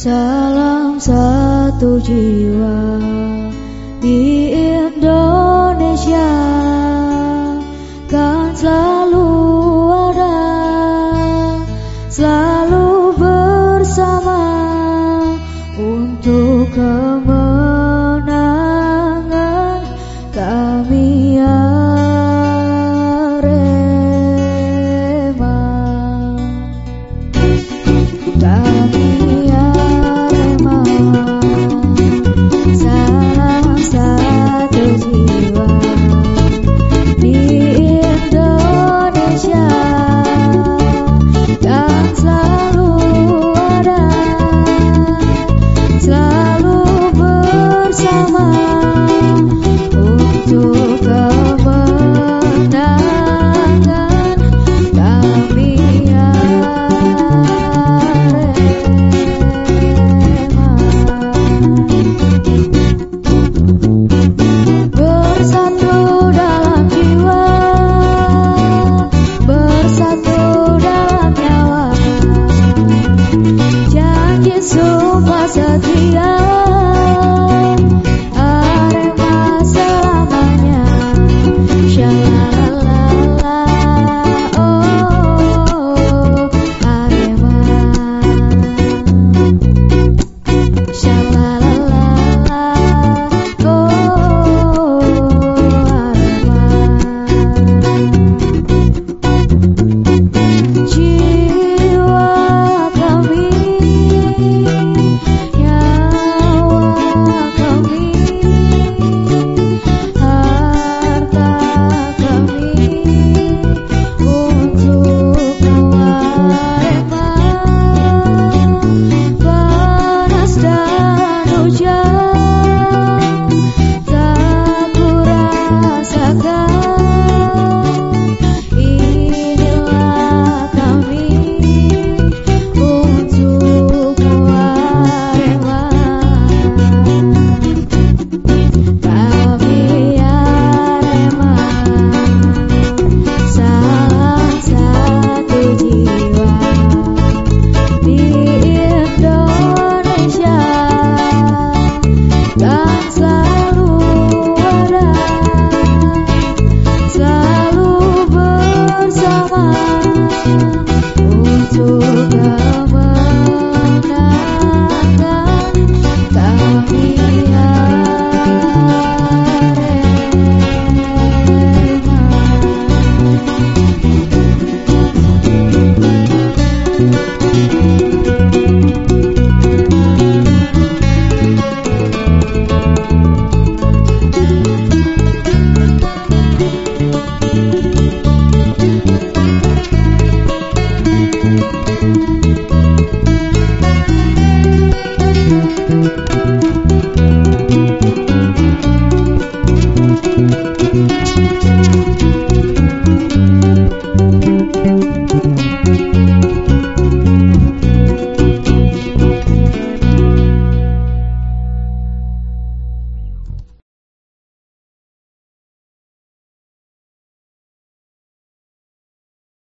Salam satu jiwa di Indonesia. Kan selalu ada, selalu bersama untuk